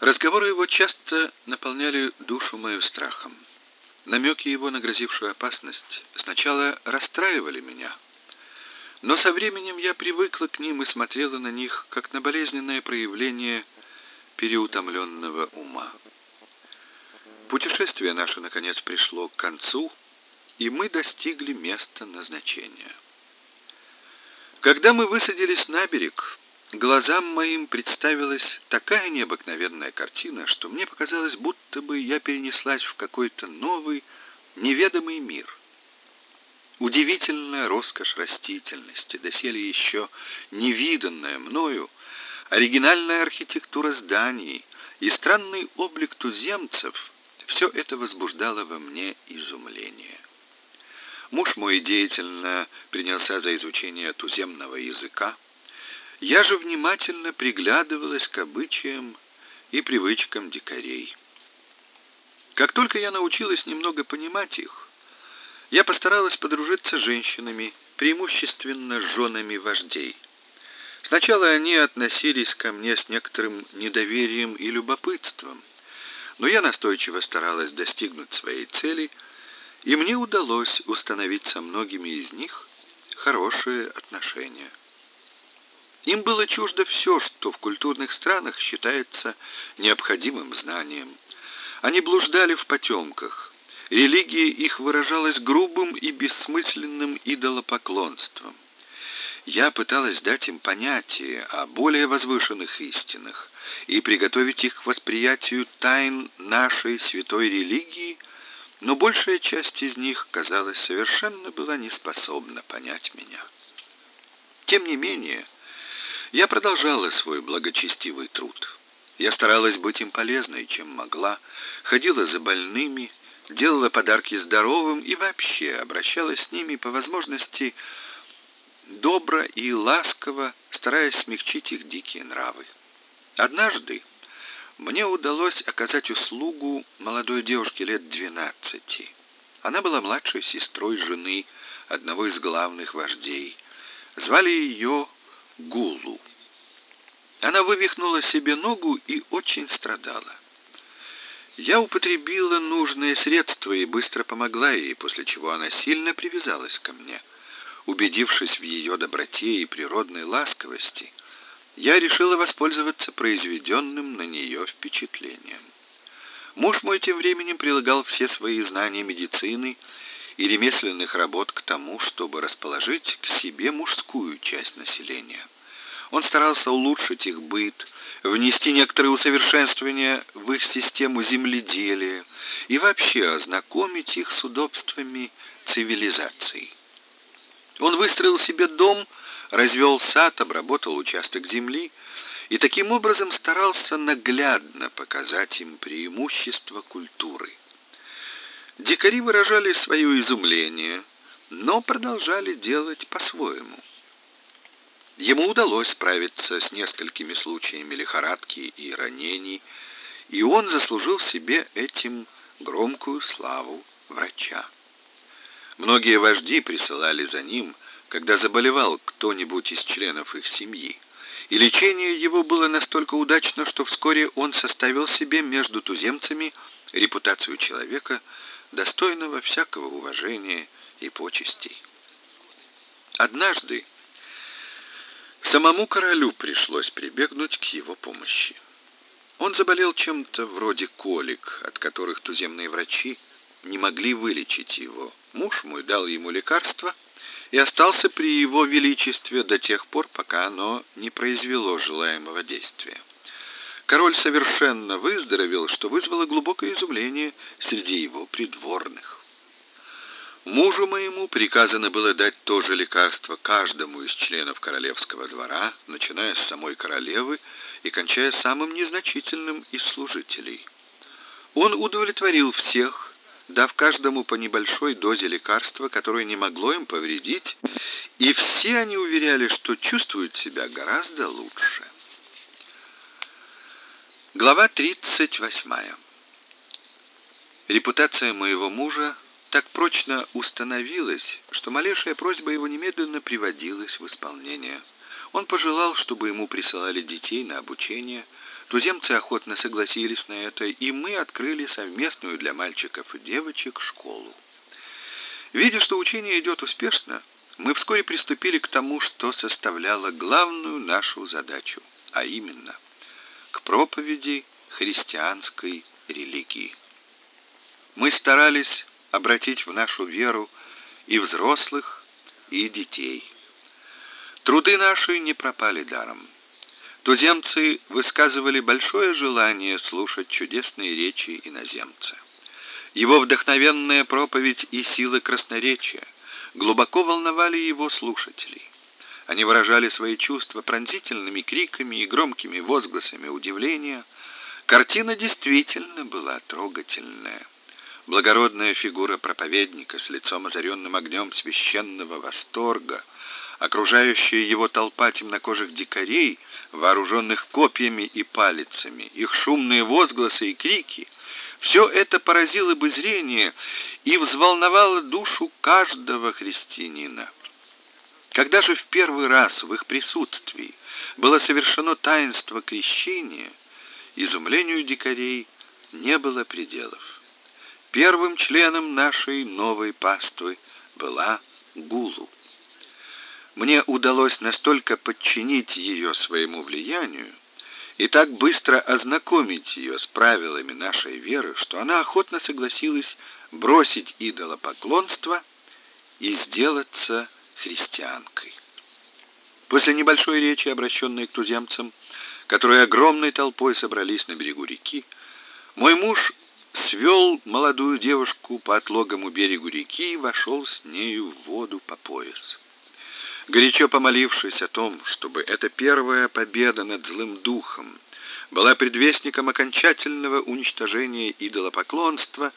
Разговоры его часто наполняли душу мою страхом. Намеки его на грозившую опасность сначала расстраивали меня, но со временем я привыкла к ним и смотрела на них, как на болезненное проявление переутомленного ума. Путешествие наше, наконец, пришло к концу, и мы достигли места назначения. Когда мы высадились на берег, глазам моим представилась такая необыкновенная картина, что мне показалось, будто бы я перенеслась в какой-то новый, неведомый мир. Удивительная роскошь растительности, доселе еще невиданная мною, оригинальная архитектура зданий и странный облик туземцев — все это возбуждало во мне изумление. Муж мой деятельно принялся за изучение туземного языка, я же внимательно приглядывалась к обычаям и привычкам дикарей. Как только я научилась немного понимать их, я постаралась подружиться с женщинами, преимущественно с женами вождей. Сначала они относились ко мне с некоторым недоверием и любопытством, но я настойчиво старалась достигнуть своей цели, и мне удалось установить со многими из них хорошие отношения. Им было чуждо все, что в культурных странах считается необходимым знанием. Они блуждали в потемках. Религия их выражалась грубым и бессмысленным идолопоклонством. Я пыталась дать им понятие о более возвышенных истинах и приготовить их к восприятию тайн нашей святой религии, но большая часть из них, казалось, совершенно была не способна понять меня. Тем не менее, я продолжала свой благочестивый труд. Я старалась быть им полезной, чем могла, ходила за больными, делала подарки здоровым и вообще обращалась с ними по возможности добро и ласково, стараясь смягчить их дикие нравы. Однажды мне удалось оказать услугу молодой девушке лет двенадцати. Она была младшей сестрой жены одного из главных вождей. Звали ее Гулу. Она вывихнула себе ногу и очень страдала. Я употребила нужные средства и быстро помогла ей, после чего она сильно привязалась ко мне. Убедившись в ее доброте и природной ласковости, я решила воспользоваться произведенным на нее впечатлением. Муж мой тем временем прилагал все свои знания медицины и ремесленных работ к тому, чтобы расположить к себе мужскую часть населения. Он старался улучшить их быт, внести некоторые усовершенствования в их систему земледелия и вообще ознакомить их с удобствами цивилизации. Он выстроил себе дом, развел сад, обработал участок земли и таким образом старался наглядно показать им преимущества культуры. Дикари выражали свое изумление, но продолжали делать по-своему. Ему удалось справиться с несколькими случаями лихорадки и ранений, и он заслужил себе этим громкую славу врача. Многие вожди присылали за ним, когда заболевал кто-нибудь из членов их семьи, и лечение его было настолько удачно, что вскоре он составил себе между туземцами репутацию человека, достойного всякого уважения и почестей. Однажды самому королю пришлось прибегнуть к его помощи. Он заболел чем-то вроде колик, от которых туземные врачи не могли вылечить его. Муж мой дал ему лекарство и остался при его величестве до тех пор, пока оно не произвело желаемого действия. Король совершенно выздоровел, что вызвало глубокое изумление среди его придворных. Мужу моему приказано было дать то же лекарство каждому из членов королевского двора, начиная с самой королевы и кончая самым незначительным из служителей. Он удовлетворил всех, дав каждому по небольшой дозе лекарства, которое не могло им повредить, и все они уверяли, что чувствуют себя гораздо лучше. Глава 38. Репутация моего мужа так прочно установилась, что малейшая просьба его немедленно приводилась в исполнение. Он пожелал, чтобы ему присылали детей на обучение, Туземцы охотно согласились на это, и мы открыли совместную для мальчиков и девочек школу. Видя, что учение идет успешно, мы вскоре приступили к тому, что составляло главную нашу задачу, а именно к проповеди христианской религии. Мы старались обратить в нашу веру и взрослых, и детей. Труды наши не пропали даром. Туземцы высказывали большое желание слушать чудесные речи иноземца. Его вдохновенная проповедь и сила красноречия глубоко волновали его слушателей. Они выражали свои чувства пронзительными криками и громкими возгласами удивления. Картина действительно была трогательная. Благородная фигура проповедника с лицом озаренным огнем священного восторга — окружающая его толпа темнокожих дикарей, вооруженных копьями и палицами, их шумные возгласы и крики — все это поразило бы зрение и взволновало душу каждого христианина. Когда же в первый раз в их присутствии было совершено таинство крещения, изумлению дикарей не было пределов. Первым членом нашей новой паствы была Гулу. Мне удалось настолько подчинить ее своему влиянию и так быстро ознакомить ее с правилами нашей веры, что она охотно согласилась бросить идолопоклонство и сделаться христианкой. После небольшой речи, обращенной к туземцам, которые огромной толпой собрались на берегу реки, мой муж свел молодую девушку по отлогому берегу реки и вошел с нею в воду по пояс. Горячо помолившись о том, чтобы эта первая победа над злым духом была предвестником окончательного уничтожения идолопоклонства,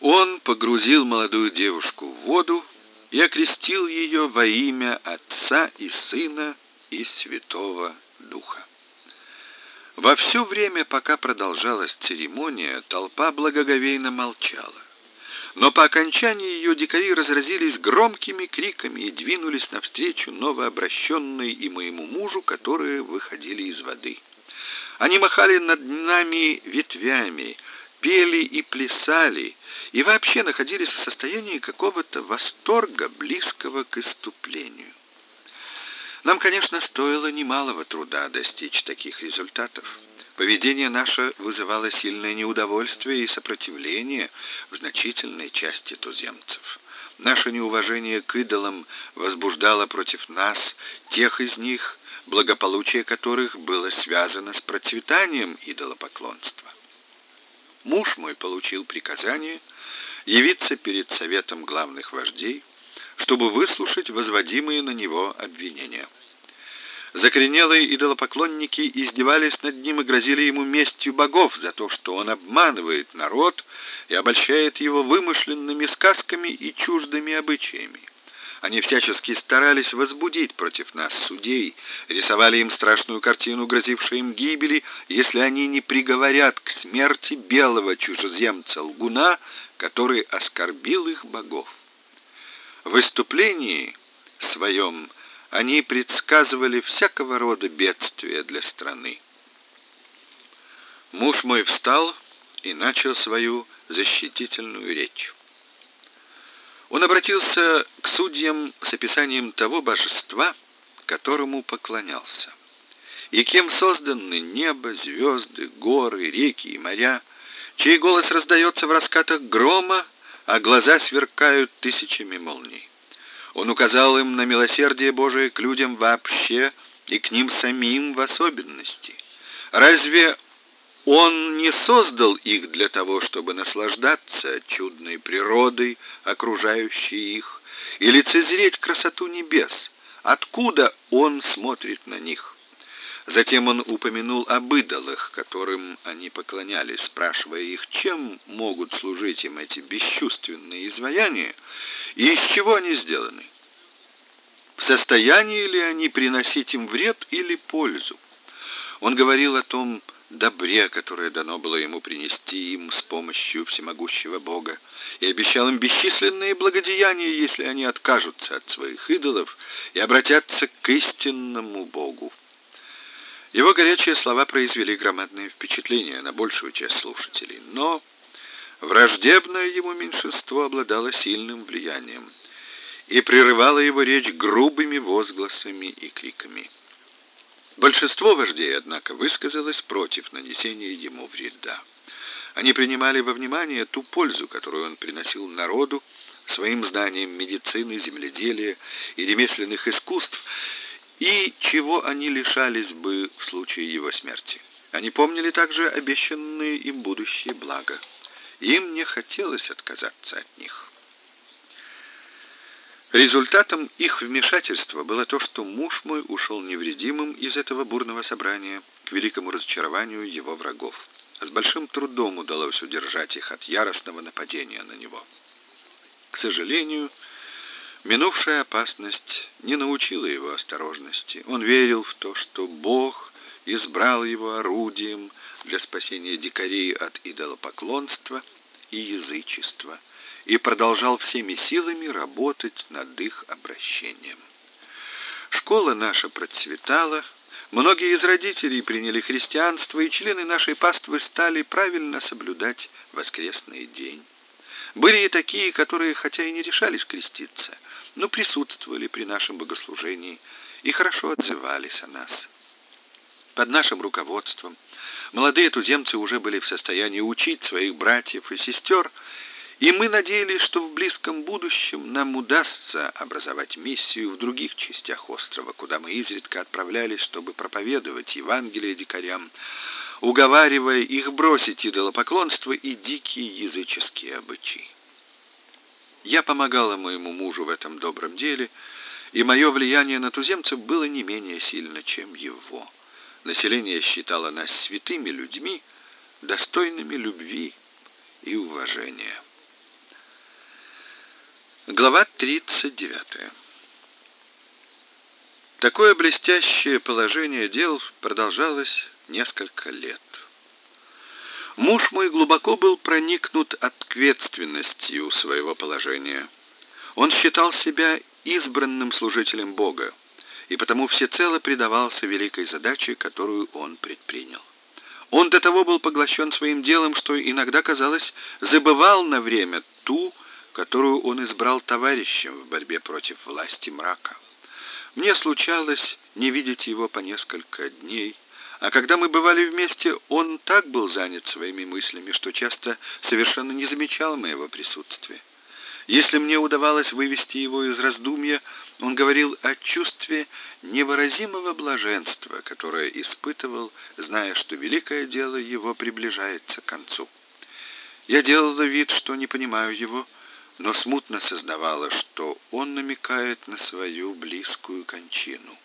он погрузил молодую девушку в воду и окрестил ее во имя Отца и Сына и Святого Духа. Во все время, пока продолжалась церемония, толпа благоговейно молчала. Но по окончании ее дикари разразились громкими криками и двинулись навстречу новообращенной и моему мужу, которые выходили из воды. Они махали над нами ветвями, пели и плясали, и вообще находились в состоянии какого-то восторга, близкого к иступлению. Нам, конечно, стоило немалого труда достичь таких результатов. Поведение наше вызывало сильное неудовольствие и сопротивление в значительной части туземцев. Наше неуважение к идолам возбуждало против нас тех из них, благополучие которых было связано с процветанием идолопоклонства. Муж мой получил приказание явиться перед советом главных вождей, чтобы выслушать возводимые на него обвинения. Закоренелые идолопоклонники издевались над ним и грозили ему местью богов за то, что он обманывает народ и обольщает его вымышленными сказками и чуждыми обычаями. Они всячески старались возбудить против нас судей, рисовали им страшную картину, грозившую им гибели, если они не приговорят к смерти белого чужеземца лгуна, который оскорбил их богов. В выступлении своем они предсказывали всякого рода бедствия для страны. Муж мой встал и начал свою защитительную речь. Он обратился к судьям с описанием того божества, которому поклонялся, и кем созданы небо, звезды, горы, реки и моря, чей голос раздается в раскатах грома, а глаза сверкают тысячами молний. Он указал им на милосердие Божие к людям вообще и к ним самим в особенности. Разве он не создал их для того, чтобы наслаждаться чудной природой, окружающей их, и лицезреть красоту небес? Откуда он смотрит на них? Затем он упомянул об идолах, которым они поклонялись, спрашивая их, чем могут служить им эти бесчувственные изваяния и из чего они сделаны. В состоянии ли они приносить им вред или пользу? Он говорил о том добре, которое дано было ему принести им с помощью всемогущего Бога, и обещал им бесчисленные благодеяния, если они откажутся от своих идолов и обратятся к истинному Богу. Его горячие слова произвели громадное впечатление на большую часть слушателей, но враждебное ему меньшинство обладало сильным влиянием и прерывало его речь грубыми возгласами и криками. Большинство вождей, однако, высказалось против нанесения ему вреда. Они принимали во внимание ту пользу, которую он приносил народу своим знанием медицины, земледелия и ремесленных искусств, и чего они лишались бы в случае его смерти. Они помнили также обещанные им будущие блага. Им не хотелось отказаться от них. Результатом их вмешательства было то, что муж мой ушел невредимым из этого бурного собрания к великому разочарованию его врагов. С большим трудом удалось удержать их от яростного нападения на него. К сожалению, минувшая опасность не научила его осторожности. Он верил в то, что Бог избрал его орудием для спасения дикарей от идолопоклонства и язычества и продолжал всеми силами работать над их обращением. Школа наша процветала, многие из родителей приняли христианство, и члены нашей паствы стали правильно соблюдать воскресный день. Были и такие, которые, хотя и не решались креститься, но присутствовали при нашем богослужении и хорошо отзывались о нас. Под нашим руководством молодые туземцы уже были в состоянии учить своих братьев и сестер, и мы надеялись, что в близком будущем нам удастся образовать миссию в других частях острова, куда мы изредка отправлялись, чтобы проповедовать Евангелие дикарям, уговаривая их бросить идолопоклонство и дикие языческие обычаи. Я помогала моему мужу в этом добром деле, и мое влияние на туземцев было не менее сильно, чем его. Население считало нас святыми людьми, достойными любви и уважения. Глава 39. Такое блестящее положение дел продолжалось несколько лет. Муж мой глубоко был проникнут ответственностью своего положения. Он считал себя избранным служителем Бога, и потому всецело предавался великой задаче, которую он предпринял. Он до того был поглощен своим делом, что иногда, казалось, забывал на время ту, которую он избрал товарищем в борьбе против власти мрака. Мне случалось не видеть его по несколько дней, а когда мы бывали вместе, он так был занят своими мыслями, что часто совершенно не замечал моего присутствия. Если мне удавалось вывести его из раздумья, он говорил о чувстве невыразимого блаженства, которое испытывал, зная, что великое дело его приближается к концу. Я делала вид, что не понимаю его, но смутно сознавала, что он намекает на свою близкую кончину.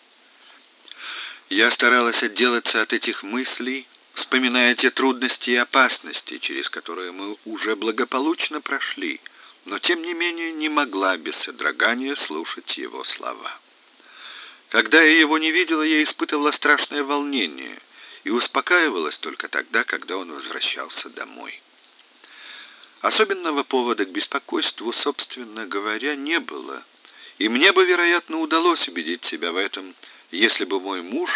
Я старалась отделаться от этих мыслей, вспоминая те трудности и опасности, через которые мы уже благополучно прошли, но тем не менее не могла без содрогания слушать его слова. Когда я его не видела, я испытывала страшное волнение и успокаивалась только тогда, когда он возвращался домой. Особенного повода к беспокойству, собственно говоря, не было, и мне бы, вероятно, удалось убедить себя в этом, если бы мой муж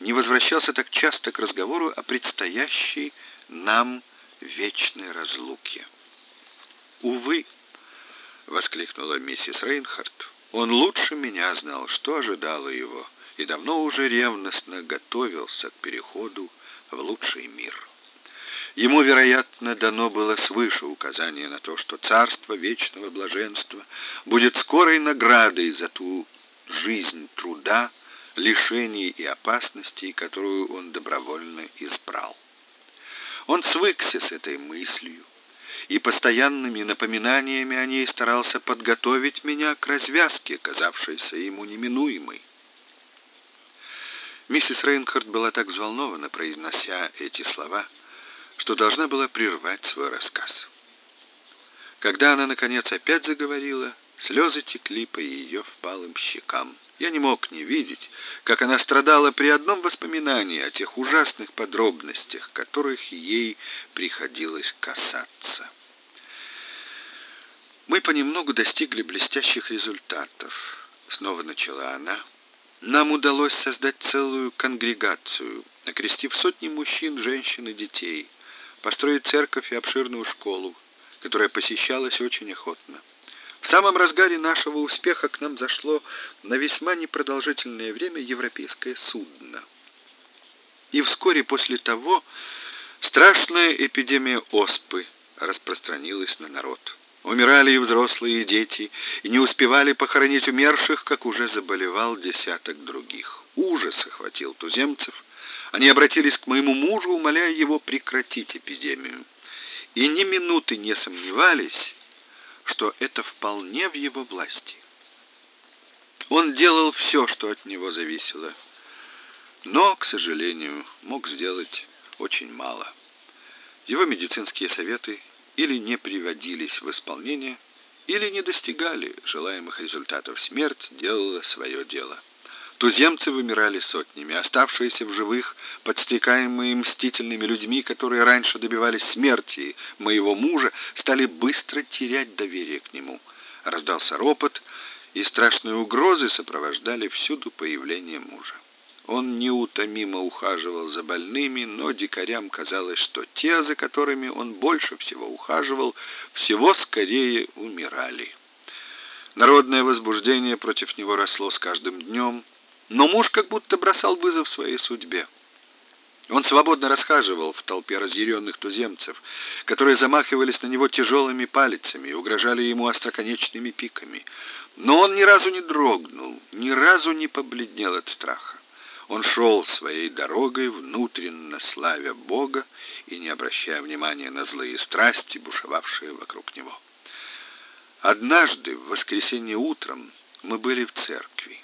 не возвращался так часто к разговору о предстоящей нам вечной разлуке. «Увы», — воскликнула миссис Рейнхард, — «он лучше меня знал, что ожидало его, и давно уже ревностно готовился к переходу в лучший мир». Ему, вероятно, дано было свыше указание на то, что царство вечного блаженства будет скорой наградой за ту жизнь труда, лишений и опасностей, которую он добровольно избрал. Он свыкся с этой мыслью и постоянными напоминаниями о ней старался подготовить меня к развязке, казавшейся ему неминуемой. Миссис Рейнхард была так взволнована, произнося эти слова, что должна была прервать свой рассказ. Когда она, наконец, опять заговорила, слезы текли по ее впалым щекам. Я не мог не видеть, как она страдала при одном воспоминании о тех ужасных подробностях, которых ей приходилось касаться. Мы понемногу достигли блестящих результатов, снова начала она, Нам удалось создать целую конгрегацию, окрестив сотни мужчин, женщин и детей, построить церковь и обширную школу, которая посещалась очень охотно. В самом разгаре нашего успеха к нам зашло на весьма непродолжительное время европейское судно. И вскоре после того страшная эпидемия оспы распространилась на народ. Умирали и взрослые, и дети, и не успевали похоронить умерших, как уже заболевал десяток других. Ужас охватил туземцев. Они обратились к моему мужу, умоляя его прекратить эпидемию. И ни минуты не сомневались, что это вполне в его власти. Он делал все, что от него зависело, но, к сожалению, мог сделать очень мало. Его медицинские советы или не приводились в исполнение, или не достигали желаемых результатов. Смерть делала свое дело. Туземцы вымирали сотнями, оставшиеся в живых, подстрекаемые мстительными людьми, которые раньше добивались смерти моего мужа, стали быстро терять доверие к нему. Раздался ропот, и страшные угрозы сопровождали всюду появление мужа. Он неутомимо ухаживал за больными, но дикарям казалось, что те, за которыми он больше всего ухаживал, всего скорее умирали. Народное возбуждение против него росло с каждым днем, но муж как будто бросал вызов своей судьбе. Он свободно расхаживал в толпе разъяренных туземцев, которые замахивались на него тяжелыми палицами и угрожали ему остроконечными пиками. Но он ни разу не дрогнул, ни разу не побледнел от страха. Он шел своей дорогой, внутренно славя Бога и не обращая внимания на злые страсти, бушевавшие вокруг него. Однажды, в воскресенье утром, мы были в церкви.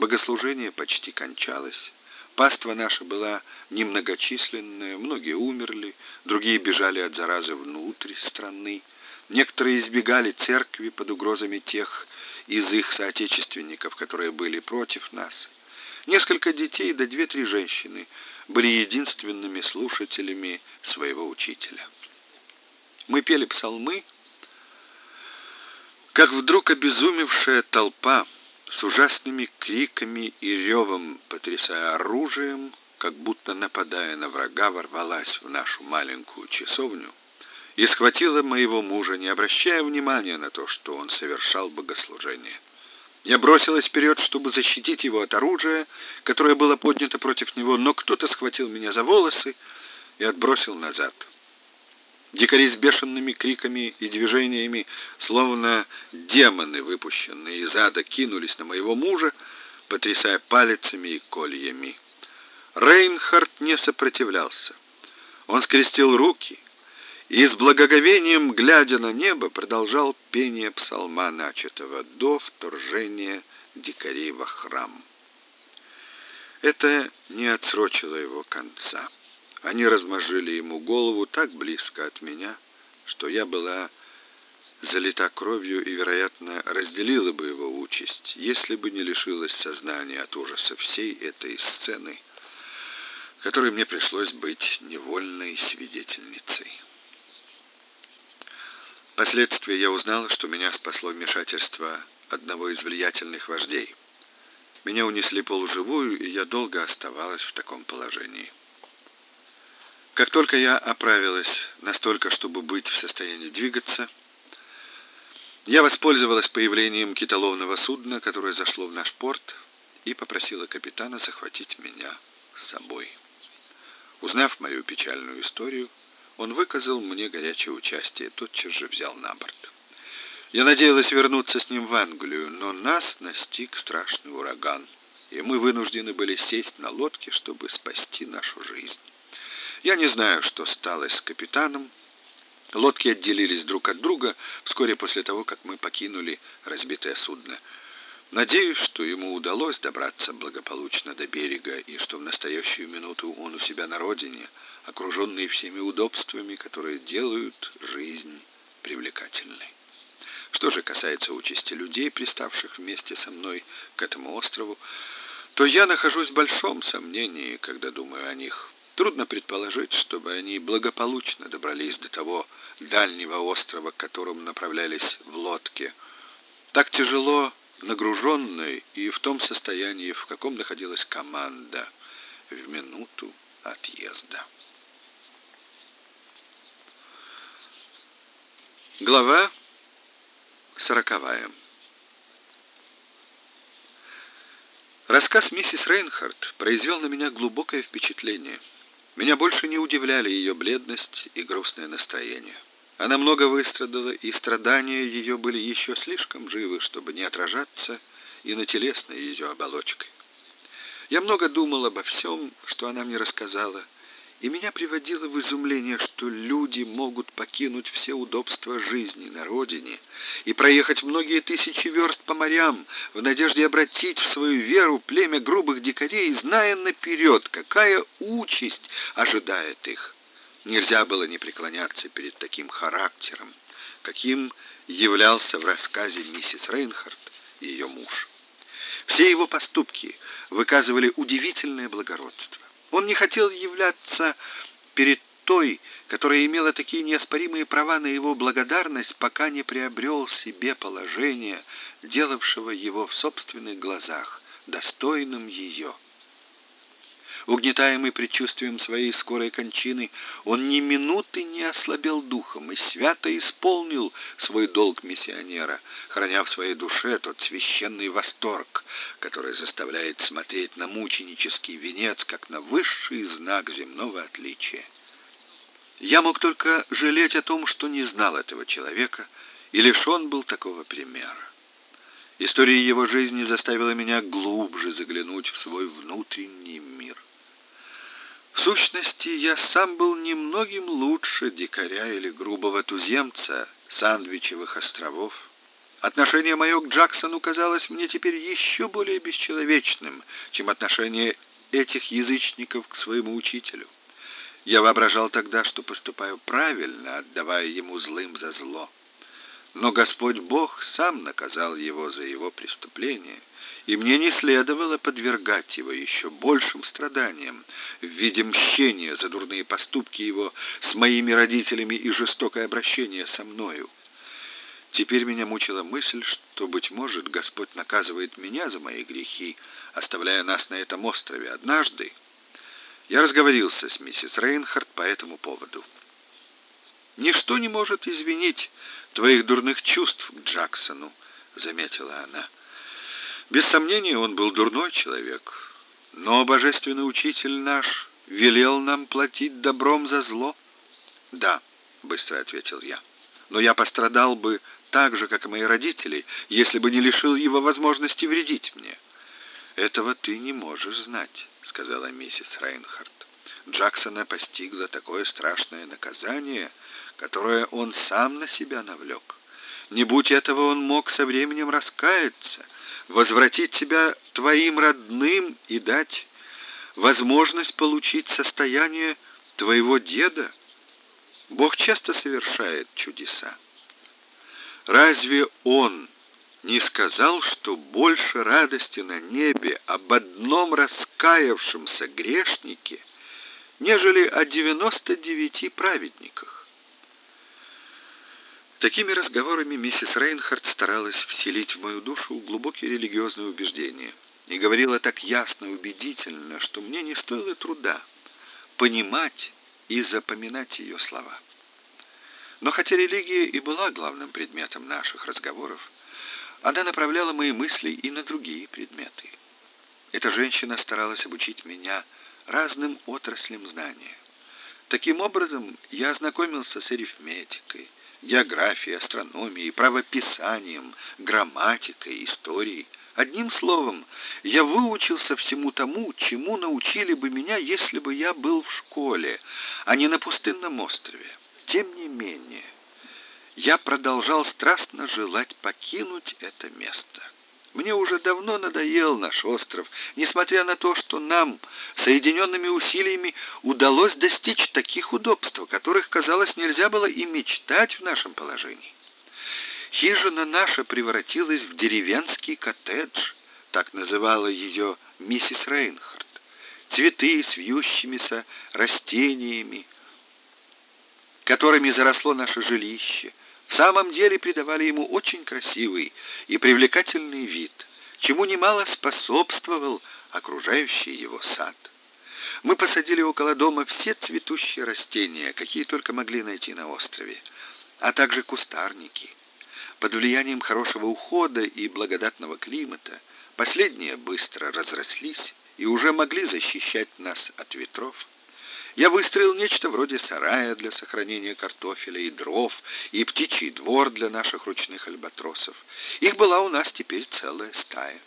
Богослужение почти кончалось. Паства наша была немногочисленная, многие умерли, другие бежали от заразы внутрь страны. Некоторые избегали церкви под угрозами тех из их соотечественников, которые были против нас. Несколько детей да две-три женщины были единственными слушателями своего учителя. Мы пели псалмы, как вдруг обезумевшая толпа с ужасными криками и ревом, потрясая оружием, как будто нападая на врага, ворвалась в нашу маленькую часовню и схватила моего мужа, не обращая внимания на то, что он совершал богослужение. Я бросилась вперед, чтобы защитить его от оружия, которое было поднято против него, но кто-то схватил меня за волосы и отбросил назад. Дикари с бешеными криками и движениями, словно демоны, выпущенные из ада, кинулись на моего мужа, потрясая палицами и кольями. Рейнхард не сопротивлялся. Он скрестил руки и с благоговением, глядя на небо, продолжал пение псалма, начатого до вторжения дикарей во храм. Это не отсрочило его конца. Они размозжили ему голову так близко от меня, что я была залита кровью и, вероятно, разделила бы его участь, если бы не лишилась сознания от ужаса всей этой сцены, которой мне пришлось быть невольной свидетельницей. Впоследствии я узнал, что меня спасло вмешательство одного из влиятельных вождей. Меня унесли полуживую, и я долго оставалась в таком положении. Как только я оправилась настолько, чтобы быть в состоянии двигаться, я воспользовалась появлением китоловного судна, которое зашло в наш порт, и попросила капитана захватить меня с собой. Узнав мою печальную историю, он выказал мне горячее участие, тотчас же взял на борт. Я надеялась вернуться с ним в Англию, но нас настиг страшный ураган, и мы вынуждены были сесть на лодке, чтобы спасти нашу жизнь. Я не знаю, что стало с капитаном. Лодки отделились друг от друга вскоре после того, как мы покинули разбитое судно. Надеюсь, что ему удалось добраться благополучно до берега и что в настоящую минуту он у себя на родине, окруженный всеми удобствами, которые делают жизнь привлекательной. Что же касается участи людей, приставших вместе со мной к этому острову, то я нахожусь в большом сомнении, когда думаю о них. Трудно предположить, чтобы они благополучно добрались до того дальнего острова, к которому направлялись в лодке. Так тяжело нагруженной и в том состоянии, в каком находилась команда в минуту отъезда. Глава сороковая. Рассказ миссис Рейнхард произвел на меня глубокое впечатление. Меня больше не удивляли ее бледность и грустное настроение. Она много выстрадала, и страдания ее были еще слишком живы, чтобы не отражаться и на телесной ее оболочкой. Я много думал обо всем, что она мне рассказала, и меня приводило в изумление, что люди могут покинуть все удобства жизни на родине и проехать многие тысячи верст по морям в надежде обратить в свою веру племя грубых дикарей, зная наперед, какая участь ожидает их. Нельзя было не преклоняться перед таким характером, каким являлся в рассказе миссис Рейнхард и ее муж. Все его поступки выказывали удивительное благородство. Он не хотел являться перед той, которая имела такие неоспоримые права на его благодарность, пока не приобрел себе положение, делавшего его в собственных глазах достойным ее. Угнетаемый предчувствием своей скорой кончины, он ни минуты не ослабел духом и свято исполнил свой долг миссионера, храня в своей душе тот священный восторг, который заставляет смотреть на мученический венец, как на высший знак земного отличия. Я мог только жалеть о том, что не знал этого человека и лишен был такого примера. История его жизни заставила меня глубже заглянуть в свой внутренний мир. В сущности, я сам был немногим лучше дикаря или грубого туземца Сандвичевых островов. Отношение мое к Джексону казалось мне теперь еще более бесчеловечным, чем отношение этих язычников к своему учителю. Я воображал тогда, что поступаю правильно, отдавая ему злым за зло. Но Господь Бог сам наказал его за его преступление, и мне не следовало подвергать его еще большим страданиям в виде мщения за дурные поступки его с моими родителями и жестокое обращение со мною. Теперь меня мучила мысль, что, быть может, Господь наказывает меня за мои грехи, оставляя нас на этом острове. Однажды я разговорился с миссис Рейнхард по этому поводу. «Ничто не может извинить твоих дурных чувств к Джексону», — заметила она. Без сомнения, он был дурной человек, но божественный учитель наш велел нам платить добром за зло. Да, быстро ответил я. Но я пострадал бы так же, как и мои родители, если бы не лишил его возможности вредить мне. Этого ты не можешь знать, сказала миссис Рейнхард. Джексона постигло такое страшное наказание, которое он сам на себя навлек. Не будь этого, он мог со временем раскаяться — возвратить тебя твоим родным и дать возможность получить состояние твоего деда. Бог часто совершает чудеса. Разве Он не сказал, что больше радости на небе об одном раскаявшемся грешнике, нежели о девяносто девяти праведниках? Такими разговорами миссис Рейнхард старалась вселить в мою душу глубокие религиозные убеждения и говорила так ясно и убедительно, что мне не стоило труда понимать и запоминать ее слова. Но хотя религия и была главным предметом наших разговоров, она направляла мои мысли и на другие предметы. Эта женщина старалась обучить меня разным отраслям знания. Таким образом, я ознакомился с арифметикой, географией, астрономией, правописанием, грамматикой, историей. Одним словом, я выучился всему тому, чему научили бы меня, если бы я был в школе, а не на пустынном острове. Тем не менее, я продолжал страстно желать покинуть это место. Мне уже давно надоел наш остров, несмотря на то, что нам, соединенными усилиями, удалось достичь таких удобств, которых, казалось, нельзя было и мечтать в нашем положении. Хижина наша превратилась в деревенский коттедж, так называла ее миссис Рейнхард. Цветы с вьющимися растениями, которыми заросло наше жилище, в самом деле придавали ему очень красивый и привлекательный вид, чему немало способствовал окружающий его сад. Мы посадили около дома все цветущие растения, какие только могли найти на острове, а также кустарники. Под влиянием хорошего ухода и благодатного климата последние быстро разрослись и уже могли защищать нас от ветров. Я выстроил нечто вроде сарая для сохранения картофеля и дров, и птичий двор для наших ручных альбатросов. Их была у нас теперь целая стая.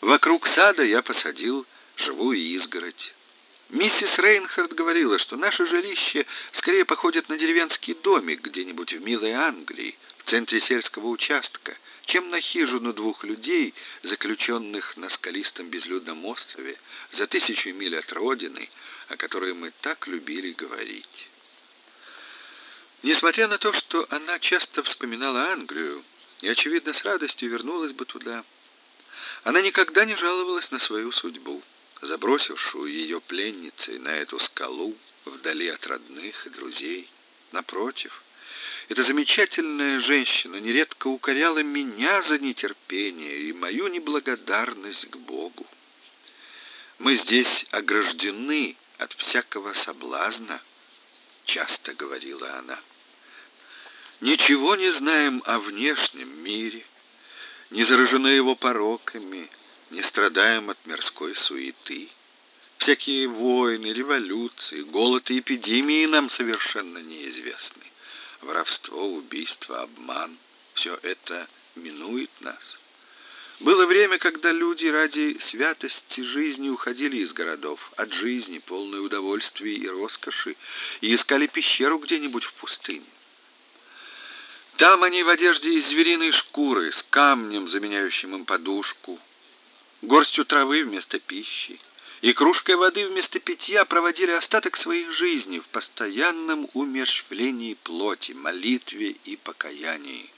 Вокруг сада я посадил живую изгородь. Миссис Рейнхард говорила, что наше жилище скорее походит на деревенский домик где-нибудь в милой Англии, в центре сельского участка, чем на хижину двух людей, заключенных на скалистом безлюдном острове за тысячу миль от родины, о которой мы так любили говорить. Несмотря на то, что она часто вспоминала Англию и, очевидно, с радостью вернулась бы туда, она никогда не жаловалась на свою судьбу, забросившую ее пленницей на эту скалу вдали от родных и друзей. Напротив, эта замечательная женщина нередко укоряла меня за нетерпение и мою неблагодарность к Богу. Мы здесь ограждены от всякого соблазна, часто говорила она. Ничего не знаем о внешнем мире, не заражены его пороками, не страдаем от мирской суеты. Всякие войны, революции, голод и эпидемии нам совершенно неизвестны. Воровство, убийство, обман — все это минует нас. Было время, когда люди ради святости жизни уходили из городов, от жизни, полной удовольствий и роскоши, и искали пещеру где-нибудь в пустыне. Там они в одежде из звериной шкуры, с камнем, заменяющим им подушку, горстью травы вместо пищи и кружкой воды вместо питья проводили остаток своих жизней в постоянном умерщвлении плоти, молитве и покаянии.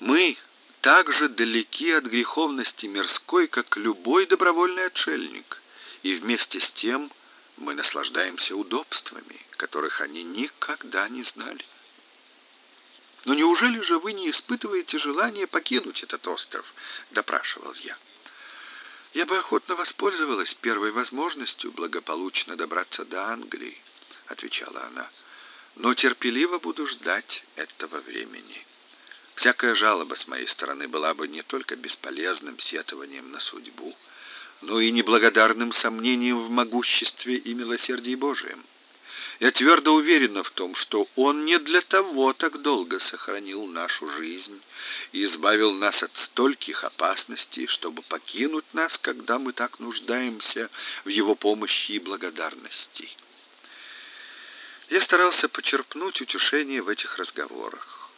Мы так же далеки от греховности мирской, как любой добровольный отшельник, и вместе с тем мы наслаждаемся удобствами, которых они никогда не знали. Но неужели же вы не испытываете желания покинуть этот остров, допрашивал я. Я бы охотно воспользовалась первой возможностью благополучно добраться до Англии, отвечала она. Но терпеливо буду ждать этого времени. Всякая жалоба с моей стороны была бы не только бесполезным сетованием на судьбу, но и неблагодарным сомнением в могуществе и милосердии Божием. Я твердо уверена в том, что Он не для того так долго сохранил нашу жизнь и избавил нас от стольких опасностей, чтобы покинуть нас, когда мы так нуждаемся в Его помощи и благодарности. Я старался почерпнуть утешение в этих разговорах.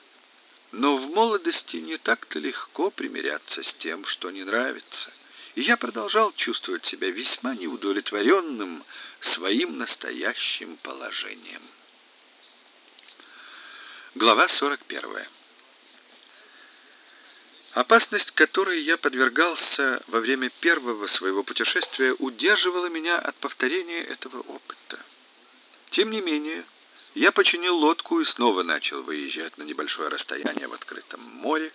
Но в молодости не так-то легко примиряться с тем, что не нравится и я продолжал чувствовать себя весьма неудовлетворенным своим настоящим положением. Глава 41. Опасность, которой я подвергался во время первого своего путешествия, удерживала меня от повторения этого опыта. Тем не менее, я починил лодку и снова начал выезжать на небольшое расстояние в открытом море,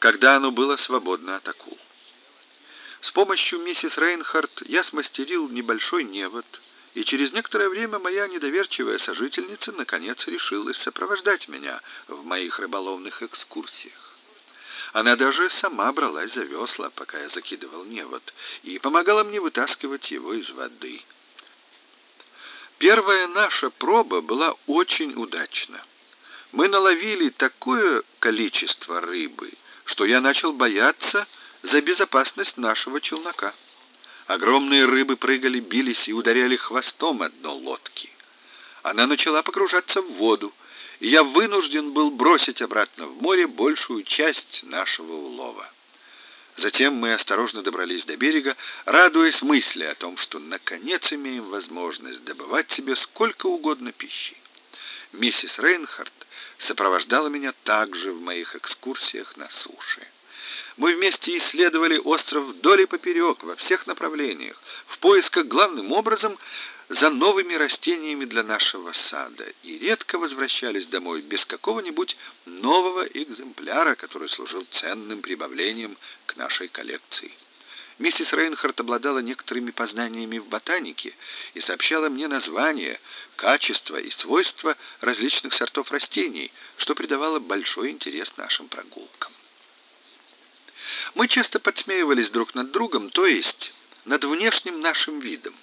когда оно было свободно от акул. С помощью миссис Рейнхард я смастерил небольшой невод, и через некоторое время моя недоверчивая сожительница наконец решилась сопровождать меня в моих рыболовных экскурсиях. Она даже сама бралась за весла, пока я закидывал невод, и помогала мне вытаскивать его из воды. Первая наша проба была очень удачна. Мы наловили такое количество рыбы, что я начал бояться, за безопасность нашего челнока. Огромные рыбы прыгали, бились и ударяли хвостом о дно лодки. Она начала погружаться в воду, и я вынужден был бросить обратно в море большую часть нашего улова. Затем мы осторожно добрались до берега, радуясь мысли о том, что наконец имеем возможность добывать себе сколько угодно пищи. Миссис Рейнхард сопровождала меня также в моих экскурсиях на суше. Мы вместе исследовали остров вдоль и поперек, во всех направлениях, в поисках главным образом за новыми растениями для нашего сада и редко возвращались домой без какого-нибудь нового экземпляра, который служил ценным прибавлением к нашей коллекции. Миссис Рейнхард обладала некоторыми познаниями в ботанике и сообщала мне названия, качества и свойства различных сортов растений, что придавало большой интерес нашим прогулкам. Мы часто подсмеивались друг над другом, то есть над внешним нашим видом.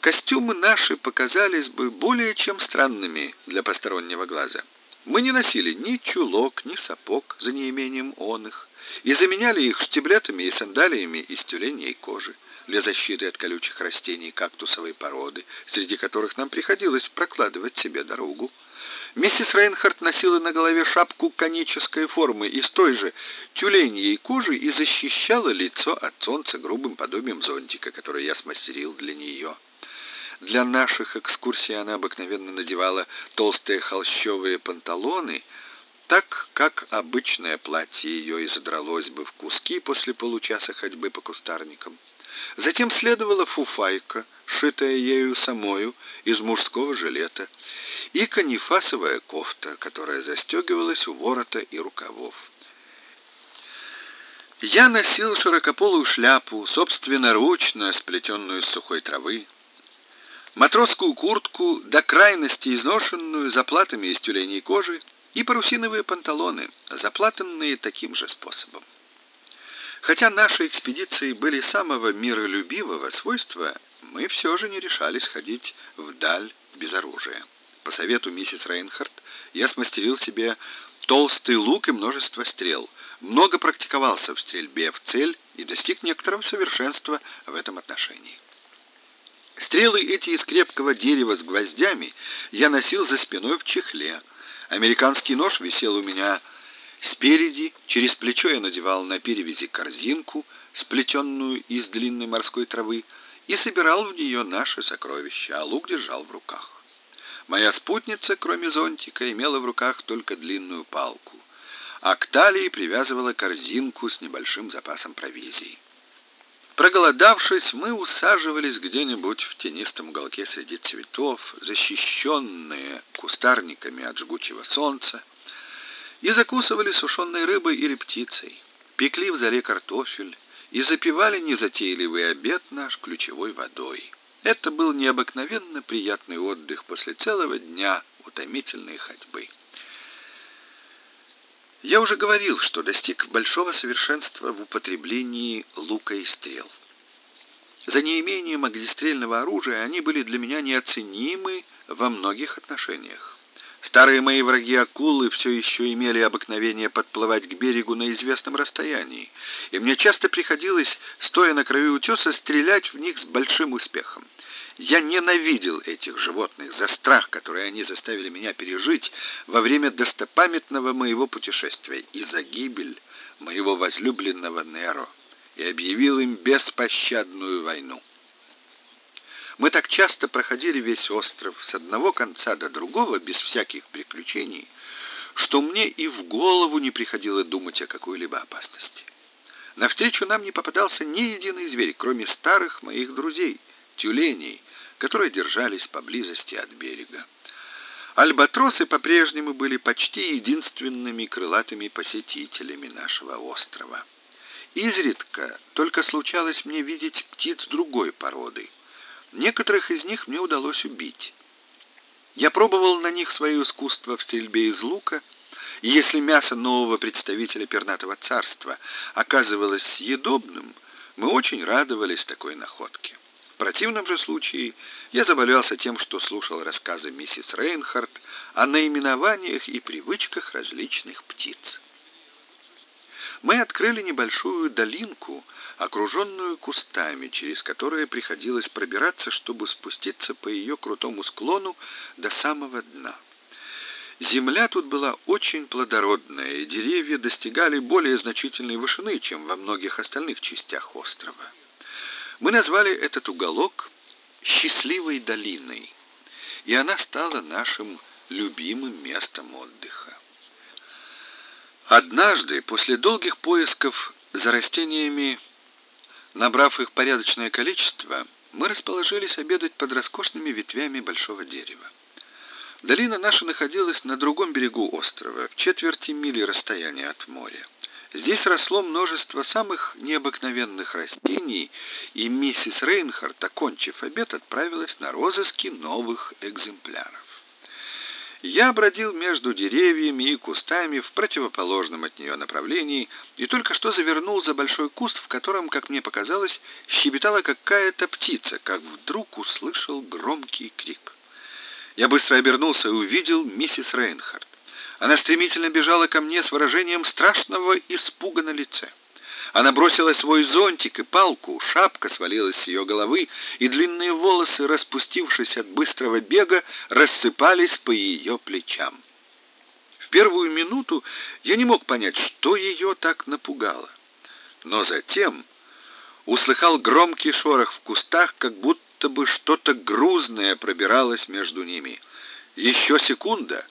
Костюмы наши показались бы более чем странными для постороннего глаза. Мы не носили ни чулок, ни сапог за неимением он их, и заменяли их штиблетами и сандалиями из тюленей кожи для защиты от колючих растений кактусовой породы, среди которых нам приходилось прокладывать себе дорогу. Миссис Рейнхард носила на голове шапку конической формы из той же тюленьей кожи и защищала лицо от солнца грубым подобием зонтика, который я смастерил для нее. Для наших экскурсий она обыкновенно надевала толстые холщовые панталоны — так как обычное платье ее и задралось бы в куски после получаса ходьбы по кустарникам. Затем следовала фуфайка, шитая ею самою из мужского жилета, и канифасовая кофта, которая застегивалась у ворота и рукавов. Я носил широкополую шляпу, собственноручно сплетенную из сухой травы, матросскую куртку, до крайности изношенную заплатами из тюленей кожи, и парусиновые панталоны, заплатанные таким же способом. Хотя наши экспедиции были самого миролюбивого свойства, мы все же не решались ходить вдаль без оружия. По совету миссис Рейнхард я смастерил себе толстый лук и множество стрел, много практиковался в стрельбе в цель и достиг некоторого совершенства в этом отношении. Стрелы эти из крепкого дерева с гвоздями я носил за спиной в чехле, Американский нож висел у меня спереди, через плечо я надевал на перевязи корзинку, сплетенную из длинной морской травы, и собирал в нее наши сокровища, а лук держал в руках. Моя спутница, кроме зонтика, имела в руках только длинную палку, а к талии привязывала корзинку с небольшим запасом провизии. Проголодавшись, мы усаживались где-нибудь в тенистом уголке среди цветов, защищенные кустарниками от жгучего солнца, и закусывали сушеной рыбой или птицей, пекли в заре картофель и запивали незатейливый обед наш ключевой водой. Это был необыкновенно приятный отдых после целого дня утомительной ходьбы. Я уже говорил, что достиг большого совершенства в употреблении лука и стрел. За неимением огнестрельного оружия они были для меня неоценимы во многих отношениях. Старые мои враги акулы все еще имели обыкновение подплывать к берегу на известном расстоянии, и мне часто приходилось, стоя на краю утеса, стрелять в них с большим успехом. Я ненавидел этих животных за страх, который они заставили меня пережить во время достопамятного моего путешествия и за гибель моего возлюбленного Неро, и объявил им беспощадную войну. Мы так часто проходили весь остров с одного конца до другого без всяких приключений, что мне и в голову не приходило думать о какой-либо опасности. Навстречу нам не попадался ни единый зверь, кроме старых моих друзей, тюленей, которые держались поблизости от берега. Альбатросы по-прежнему были почти единственными крылатыми посетителями нашего острова. Изредка только случалось мне видеть птиц другой породы. Некоторых из них мне удалось убить. Я пробовал на них свое искусство в стрельбе из лука, и если мясо нового представителя пернатого царства оказывалось съедобным, мы очень радовались такой находке. В противном же случае я заболелся тем, что слушал рассказы миссис Рейнхард о наименованиях и привычках различных птиц. Мы открыли небольшую долинку, окруженную кустами, через которые приходилось пробираться, чтобы спуститься по ее крутому склону до самого дна. Земля тут была очень плодородная, и деревья достигали более значительной вышины, чем во многих остальных частях острова. Мы назвали этот уголок «Счастливой долиной», и она стала нашим любимым местом отдыха. Однажды, после долгих поисков за растениями, набрав их порядочное количество, мы расположились обедать под роскошными ветвями большого дерева. Долина наша находилась на другом берегу острова, в четверти мили расстояния от моря. Здесь росло множество самых необыкновенных растений, и миссис Рейнхард, окончив обед, отправилась на розыски новых экземпляров. Я бродил между деревьями и кустами в противоположном от нее направлении и только что завернул за большой куст, в котором, как мне показалось, щебетала какая-то птица, как вдруг услышал громкий крик. Я быстро обернулся и увидел миссис Рейнхард. Она стремительно бежала ко мне с выражением страшного испуга на лице. Она бросила свой зонтик и палку, шапка свалилась с ее головы, и длинные волосы, распустившись от быстрого бега, рассыпались по ее плечам. В первую минуту я не мог понять, что ее так напугало. Но затем услыхал громкий шорох в кустах, как будто бы что-то грузное пробиралось между ними. Еще секунда,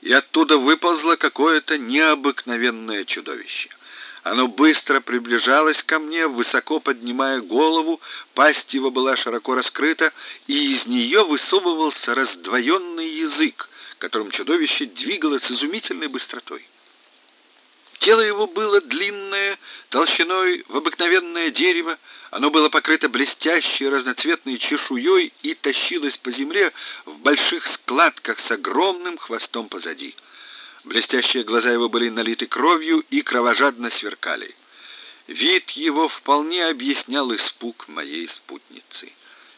и оттуда выползло какое-то необыкновенное чудовище — оно быстро приближалось ко мне, высоко поднимая голову, пасть его была широко раскрыта, и из нее высовывался раздвоенный язык, которым чудовище двигалось с изумительной быстротой. Тело его было длинное, толщиной в обыкновенное дерево, оно было покрыто блестящей разноцветной чешуей и тащилось по земле в больших складках с огромным хвостом позади. Блестящие глаза его были налиты кровью и кровожадно сверкали. Вид его вполне объяснял испуг моей спутницы.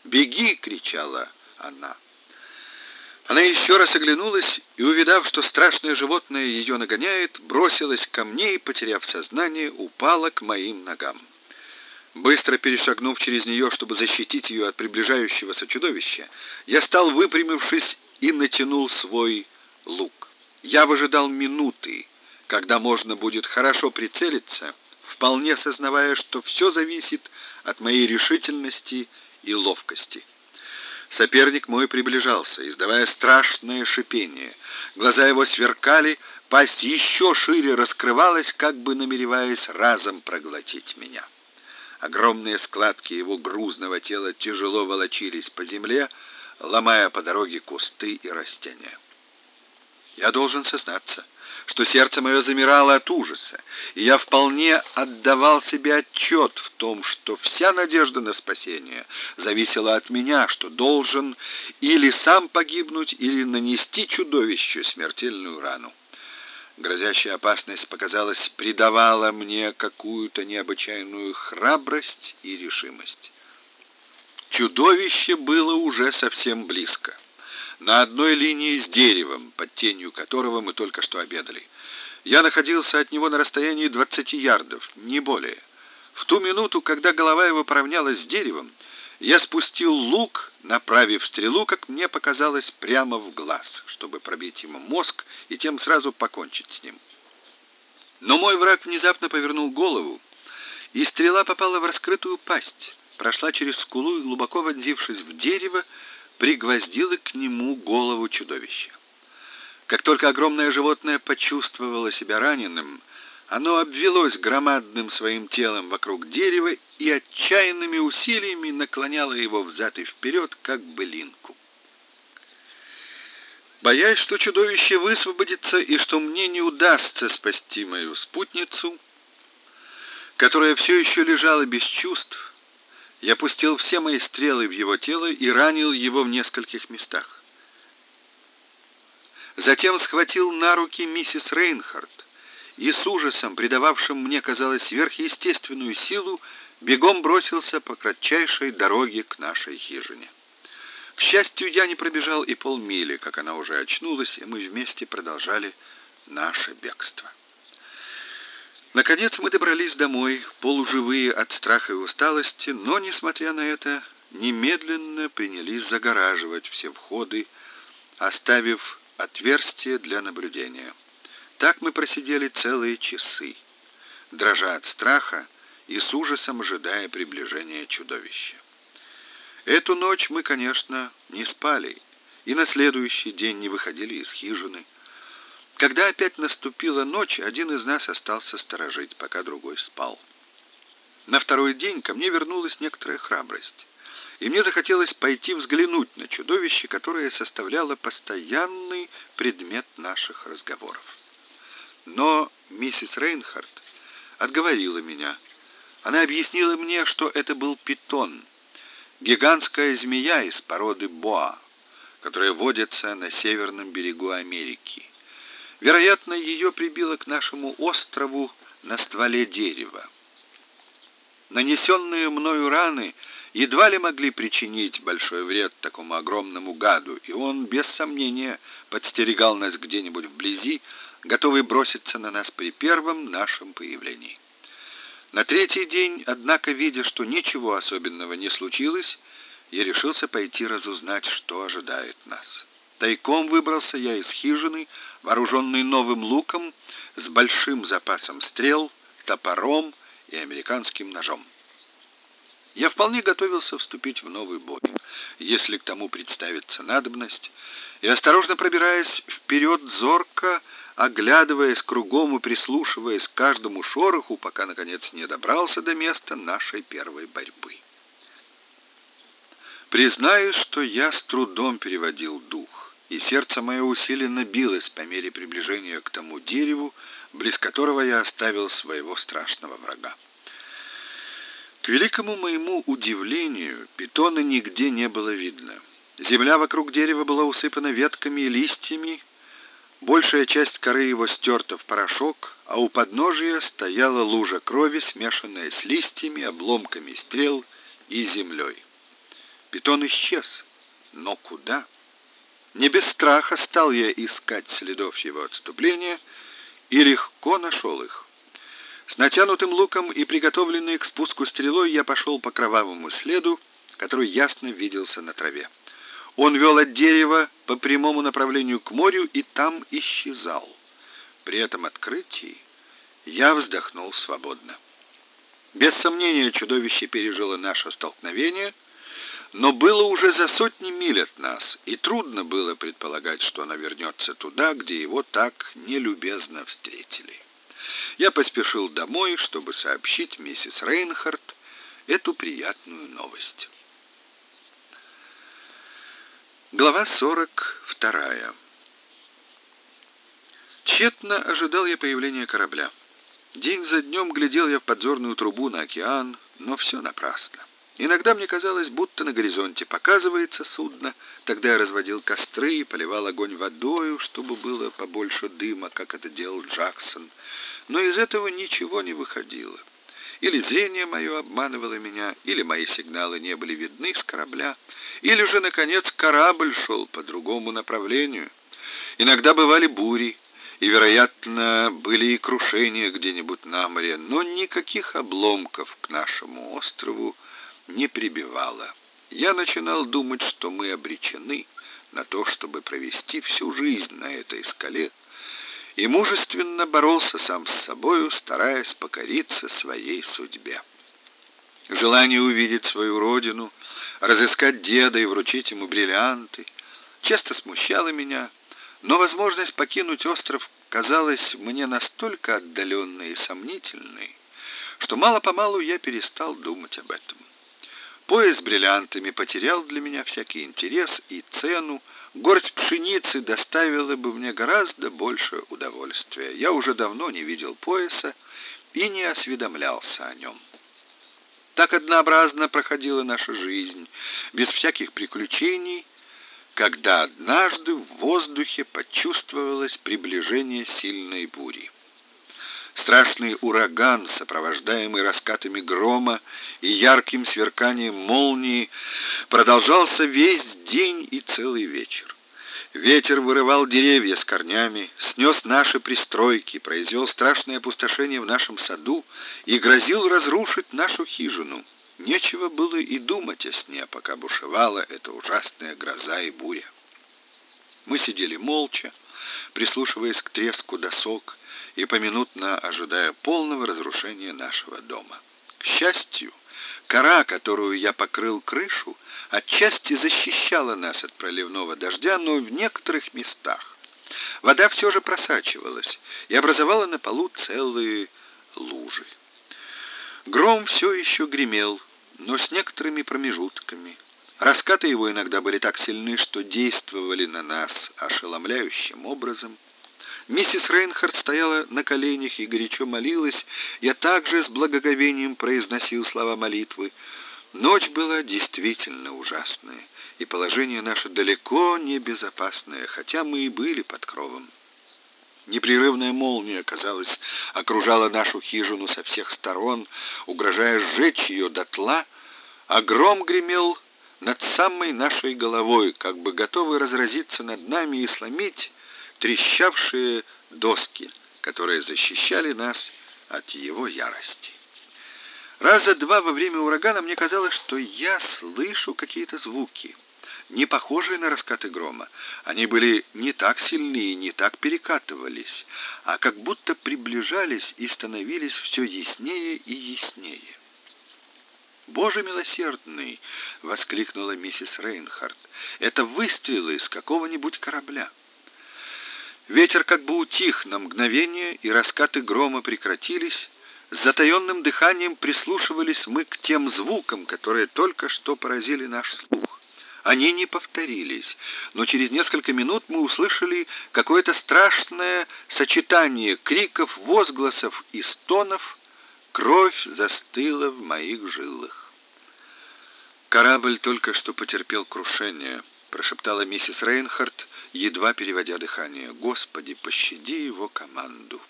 "Беги!" кричала она. Она еще раз оглянулась и, увидав, что страшное животное ее нагоняет, бросилась ко мне и, потеряв сознание, упала к моим ногам. Быстро перешагнув через нее, чтобы защитить ее от приближающегося чудовища, я стал выпрямившись и натянул свой лук. Я выжидал минуты, когда можно будет хорошо прицелиться, вполне сознавая, что все зависит от моей решительности и ловкости. Соперник мой приближался, издавая страшное шипение. Глаза его сверкали, пасть еще шире раскрывалась, как бы намереваясь разом проглотить меня. Огромные складки его грузного тела тяжело волочились по земле, ломая по дороге кусты и растения. Я должен сознаться, что сердце мое замирало от ужаса, и я вполне отдавал себе отчет в том, что вся надежда на спасение зависела от меня, что должен или сам погибнуть, или нанести чудовищу смертельную рану. Грозящая опасность, показалось, придавала мне какую-то необычайную храбрость и решимость. Чудовище было уже совсем близко на одной линии с деревом, под тенью которого мы только что обедали. Я находился от него на расстоянии двадцати ярдов, не более. В ту минуту, когда голова его поравнялась с деревом, я спустил лук, направив стрелу, как мне показалось, прямо в глаз, чтобы пробить ему мозг и тем сразу покончить с ним. Но мой враг внезапно повернул голову, и стрела попала в раскрытую пасть, прошла через скулу и глубоко вонзившись в дерево, пригвоздила к нему голову чудовища. Как только огромное животное почувствовало себя раненым, оно обвелось громадным своим телом вокруг дерева и отчаянными усилиями наклоняло его взад и вперед, как былинку. Боясь, что чудовище высвободится и что мне не удастся спасти мою спутницу, которая все еще лежала без чувств, я пустил все мои стрелы в его тело и ранил его в нескольких местах. Затем схватил на руки миссис Рейнхард и с ужасом, придававшим мне, казалось, сверхъестественную силу, бегом бросился по кратчайшей дороге к нашей хижине. К счастью, я не пробежал и полмили, как она уже очнулась, и мы вместе продолжали наше бегство. Наконец мы добрались домой, полуживые от страха и усталости, но, несмотря на это, немедленно принялись загораживать все входы, оставив отверстия для наблюдения. Так мы просидели целые часы, дрожа от страха и с ужасом ожидая приближения чудовища. Эту ночь мы, конечно, не спали, и на следующий день не выходили из хижины. Когда опять наступила ночь, один из нас остался сторожить, пока другой спал. На второй день ко мне вернулась некоторая храбрость. и мне захотелось пойти взглянуть на чудовище, которое составляло постоянный предмет наших разговоров. Но миссис Рейнхард отговорила меня. Она объяснила мне, что это был питон, гигантская змея из породы боа, которая водится на северном берегу Америки. Вероятно, ее прибило к нашему острову на стволе дерева. Нанесенные мною раны едва ли могли причинить большой вред такому огромному гаду, и он без сомнения подстерегал нас где-нибудь вблизи, готовый броситься на нас при первом нашем появлении. На третий день, однако, видя, что ничего особенного не случилось, я решился пойти разузнать, что ожидает нас. Тайком выбрался я из хижины, вооруженный новым луком, с большим запасом стрел, топором и американским ножом. Я вполне готовился вступить в новый бой, если к тому представится надобность, и осторожно пробираясь вперед зорко, оглядываясь кругом и прислушиваясь к каждому шороху, пока наконец не добрался до места нашей первой борьбы. Признаюсь, что я с трудом переводил дух, и сердце мое усиленно билось по мере приближения к тому дереву, близ которого я оставил своего страшного врага. К великому моему удивлению, питона нигде не было видно. Земля вокруг дерева была усыпана ветками и листьями, большая часть коры его стерта в порошок, а у подножия стояла лужа крови, смешанная с листьями, обломками стрел и землей. Питон исчез, но куда? Не без страха стал я искать следов его отступления и легко нашел их. С натянутым луком и приготовленной к спуску стрелой я пошел по кровавому следу, который ясно виделся на траве. Он вел от дерева по прямому направлению к морю и там исчезал. При этом открытии я вздохнул свободно. Без сомнения, чудовище пережило наше столкновение, но было уже за сотни миль от нас, и трудно было предполагать, что оно вернется туда, где его так нелюбезно встретили я поспешил домой, чтобы сообщить миссис Рейнхард эту приятную новость. Глава 42. Тщетно ожидал я появления корабля. День за днем глядел я в подзорную трубу на океан, но все напрасно. Иногда мне казалось, будто на горизонте показывается судно. Тогда я разводил костры и поливал огонь водою, чтобы было побольше дыма, как это делал Джексон но из этого ничего не выходило. Или зрение мое обманывало меня, или мои сигналы не были видны с корабля, или же, наконец, корабль шел по другому направлению. Иногда бывали бури, и, вероятно, были и крушения где-нибудь на море, но никаких обломков к нашему острову не прибивало. Я начинал думать, что мы обречены на то, чтобы провести всю жизнь на этой скале, и мужественно боролся сам с собою, стараясь покориться своей судьбе. Желание увидеть свою родину, разыскать деда и вручить ему бриллианты часто смущало меня, но возможность покинуть остров казалась мне настолько отдаленной и сомнительной, что мало-помалу я перестал думать об этом. Пояс с бриллиантами потерял для меня всякий интерес и цену, Горсть пшеницы доставила бы мне гораздо больше удовольствия. Я уже давно не видел пояса и не осведомлялся о нем. Так однообразно проходила наша жизнь, без всяких приключений, когда однажды в воздухе почувствовалось приближение сильной бури. Страшный ураган, сопровождаемый раскатами грома и ярким сверканием молнии, продолжался весь день и целый вечер. Ветер вырывал деревья с корнями, снес наши пристройки, произвел страшное опустошение в нашем саду и грозил разрушить нашу хижину. Нечего было и думать о сне, пока бушевала эта ужасная гроза и буря. Мы сидели молча, прислушиваясь к треску досок и поминутно ожидая полного разрушения нашего дома. К счастью, кора, которую я покрыл крышу, отчасти защищала нас от проливного дождя, но в некоторых местах вода все же просачивалась и образовала на полу целые лужи. Гром все еще гремел, но с некоторыми промежутками, Раскаты его иногда были так сильны, что действовали на нас ошеломляющим образом. Миссис Рейнхард стояла на коленях и горячо молилась. Я также с благоговением произносил слова молитвы. Ночь была действительно ужасная, и положение наше далеко не безопасное, хотя мы и были под кровом. Непрерывная молния, казалось, окружала нашу хижину со всех сторон, угрожая сжечь ее дотла, а гром гремел над самой нашей головой, как бы готовый разразиться над нами и сломить трещавшие доски, которые защищали нас от его ярости. Раза два во время урагана мне казалось, что я слышу какие-то звуки — не похожие на раскаты грома. Они были не так сильны и не так перекатывались, а как будто приближались и становились все яснее и яснее. «Боже милосердный!» — воскликнула миссис Рейнхард. «Это выстрелы из какого-нибудь корабля». Ветер как бы утих на мгновение, и раскаты грома прекратились. С затаенным дыханием прислушивались мы к тем звукам, которые только что поразили наш слух. Они не повторились, но через несколько минут мы услышали какое-то страшное сочетание криков, возгласов и стонов. Кровь застыла в моих жилах. Корабль только что потерпел крушение, прошептала миссис Рейнхард, едва переводя дыхание. Господи, пощади его команду.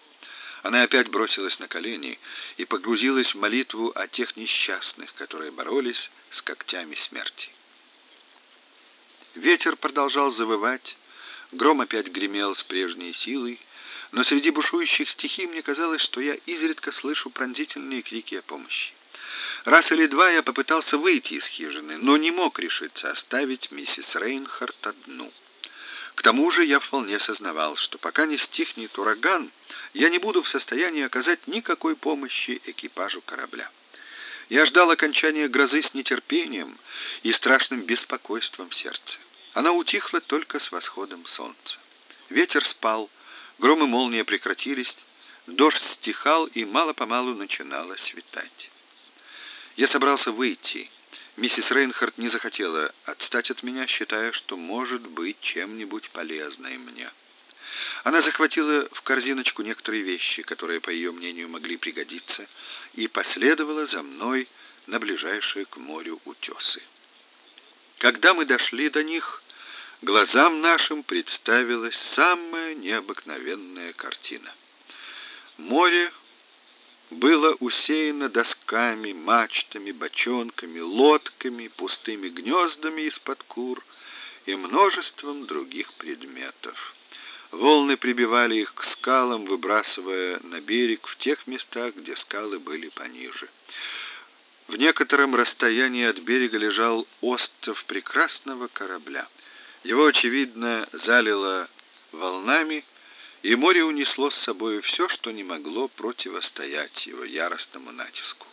Она опять бросилась на колени и погрузилась в молитву о тех несчастных, которые боролись с когтями смерти. Ветер продолжал завывать, гром опять гремел с прежней силой, но среди бушующих стихий мне казалось, что я изредка слышу пронзительные крики о помощи. Раз или два я попытался выйти из хижины, но не мог решиться оставить миссис Рейнхард одну. К тому же я вполне сознавал, что пока не стихнет ураган, я не буду в состоянии оказать никакой помощи экипажу корабля. Я ждал окончания грозы с нетерпением и страшным беспокойством в сердце. Она утихла только с восходом солнца. Ветер спал, гром и молния прекратились, дождь стихал и мало-помалу начинало светать. Я собрался выйти. Миссис Рейнхард не захотела отстать от меня, считая, что может быть чем-нибудь полезной мне. Она захватила в корзиночку некоторые вещи, которые, по ее мнению, могли пригодиться, и последовала за мной на ближайшие к морю утесы. Когда мы дошли до них, глазам нашим представилась самая необыкновенная картина. Море было усеяно досками, мачтами, бочонками, лодками, пустыми гнездами из-под кур и множеством других предметов. Волны прибивали их к скалам, выбрасывая на берег в тех местах, где скалы были пониже. В некотором расстоянии от берега лежал остров прекрасного корабля. Его, очевидно, залило волнами, и море унесло с собой все, что не могло противостоять его яростному натиску.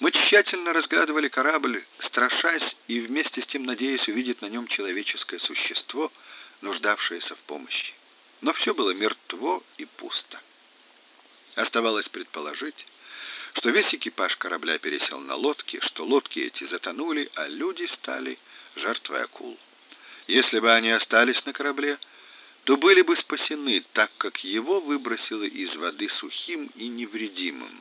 Мы тщательно разглядывали корабль, страшась и вместе с тем надеясь увидеть на нем человеческое существо — нуждавшиеся в помощи. Но все было мертво и пусто. Оставалось предположить, что весь экипаж корабля пересел на лодки, что лодки эти затонули, а люди стали жертвой акул. Если бы они остались на корабле, то были бы спасены, так как его выбросило из воды сухим и невредимым.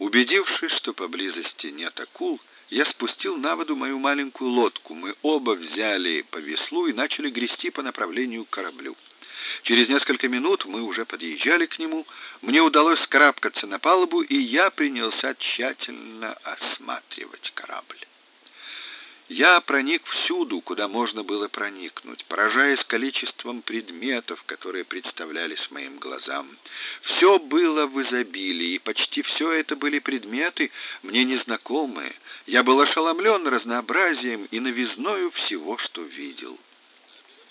Убедившись, что поблизости нет акул, я спустил на воду мою маленькую лодку. Мы оба взяли по веслу и начали грести по направлению к кораблю. Через несколько минут мы уже подъезжали к нему. Мне удалось скарабкаться на палубу, и я принялся тщательно осматривать корабль. Я проник всюду, куда можно было проникнуть, поражаясь количеством предметов, которые представлялись моим глазам. Все было в изобилии, и почти все это были предметы, мне незнакомые. Я был ошеломлен разнообразием и новизною всего, что видел.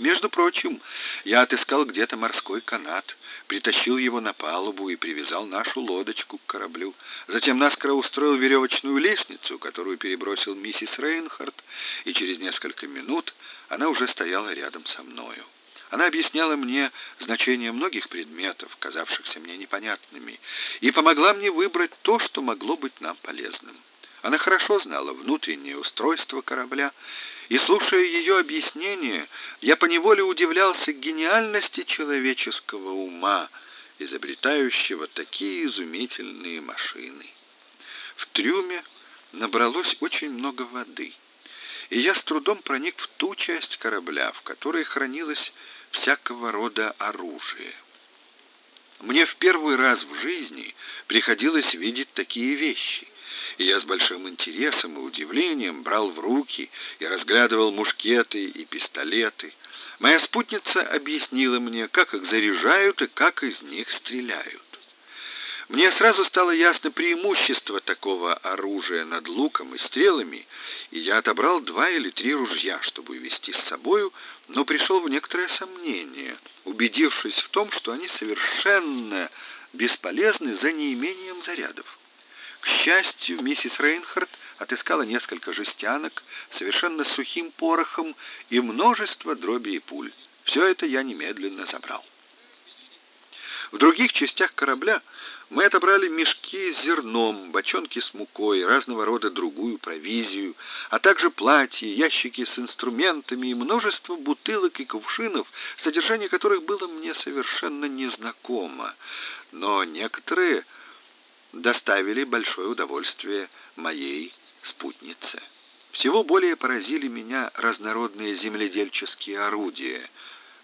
Между прочим, я отыскал где-то морской канат, притащил его на палубу и привязал нашу лодочку к кораблю. Затем наскоро устроил веревочную лестницу, которую перебросил миссис Рейнхард, и через несколько минут она уже стояла рядом со мною. Она объясняла мне значение многих предметов, казавшихся мне непонятными, и помогла мне выбрать то, что могло быть нам полезным. Она хорошо знала внутреннее устройство корабля, и, слушая ее объяснения, я поневоле удивлялся гениальности человеческого ума, изобретающего такие изумительные машины. В трюме набралось очень много воды, и я с трудом проник в ту часть корабля, в которой хранилось всякого рода оружие. Мне в первый раз в жизни приходилось видеть такие вещи, и я с большим интересом и удивлением брал в руки и разглядывал мушкеты и пистолеты. Моя спутница объяснила мне, как их заряжают и как из них стреляют. Мне сразу стало ясно преимущество такого оружия над луком и стрелами, и я отобрал два или три ружья, чтобы увезти с собою, но пришел в некоторое сомнение, убедившись в том, что они совершенно бесполезны за неимением зарядов. К счастью, миссис Рейнхард отыскала несколько жестянок, совершенно сухим порохом и множество дроби и пуль. Все это я немедленно забрал. В других частях корабля мы отобрали мешки с зерном, бочонки с мукой, разного рода другую провизию, а также платья, ящики с инструментами и множество бутылок и кувшинов, содержание которых было мне совершенно незнакомо. Но некоторые доставили большое удовольствие моей спутнице. Всего более поразили меня разнородные земледельческие орудия,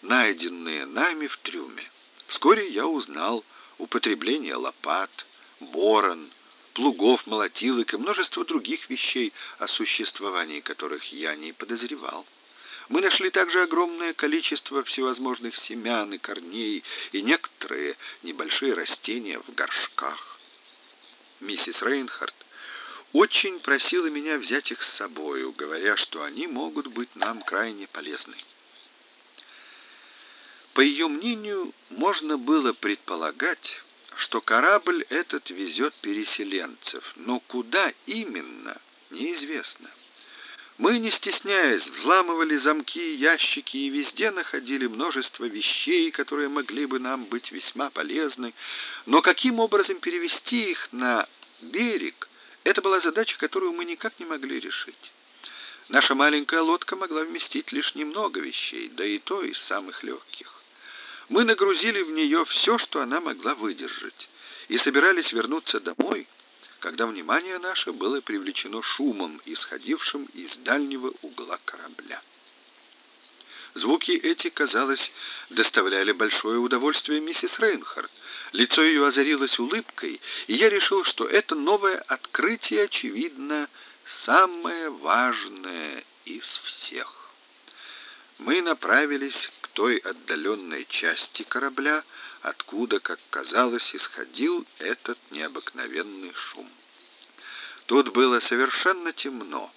найденные нами в трюме. Вскоре я узнал употребление лопат, борон, плугов, молотилок и множество других вещей, о существовании которых я не подозревал. Мы нашли также огромное количество всевозможных семян и корней и некоторые небольшие растения в горшках. Миссис Рейнхард очень просила меня взять их с собою, говоря, что они могут быть нам крайне полезны. По ее мнению, можно было предполагать, что корабль этот везет переселенцев, но куда именно, неизвестно. Мы, не стесняясь, взламывали замки, ящики и везде находили множество вещей, которые могли бы нам быть весьма полезны, но каким образом перевести их на берег, это была задача, которую мы никак не могли решить. Наша маленькая лодка могла вместить лишь немного вещей, да и то из самых легких. Мы нагрузили в нее все, что она могла выдержать, и собирались вернуться домой, когда внимание наше было привлечено шумом, исходившим из дальнего угла корабля. Звуки эти, казалось, доставляли большое удовольствие миссис Рейнхард. Лицо ее озарилось улыбкой, и я решил, что это новое открытие, очевидно, самое важное из всех. Мы направились той отдаленной части корабля, откуда, как казалось, исходил этот необыкновенный шум. Тут было совершенно темно.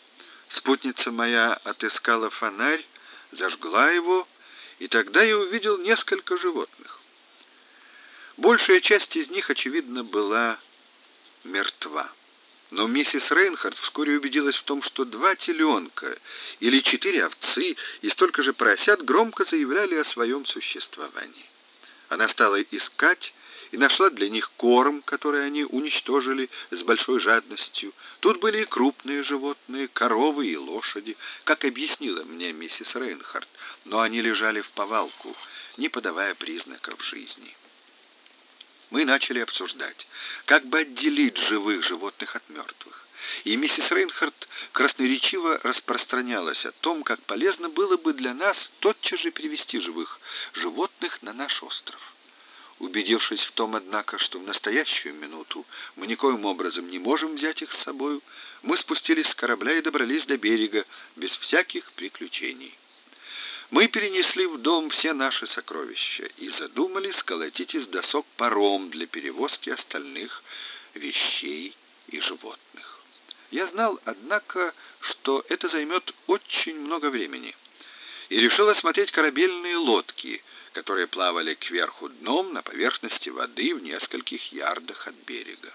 Спутница моя отыскала фонарь, зажгла его, и тогда я увидел несколько животных. Большая часть из них, очевидно, была мертва. Но миссис Рейнхард вскоре убедилась в том, что два теленка или четыре овцы и столько же поросят громко заявляли о своем существовании. Она стала искать и нашла для них корм, который они уничтожили с большой жадностью. Тут были и крупные животные, коровы и лошади, как объяснила мне миссис Рейнхард, но они лежали в повалку, не подавая признаков жизни мы начали обсуждать, как бы отделить живых животных от мертвых. И миссис Рейнхард красноречиво распространялась о том, как полезно было бы для нас тотчас же перевести живых животных на наш остров. Убедившись в том, однако, что в настоящую минуту мы никоим образом не можем взять их с собою, мы спустились с корабля и добрались до берега без всяких приключений. Мы перенесли в дом все наши сокровища и задумали сколотить из досок паром для перевозки остальных вещей и животных. Я знал, однако, что это займет очень много времени, и решил осмотреть корабельные лодки, которые плавали кверху дном на поверхности воды в нескольких ярдах от берега.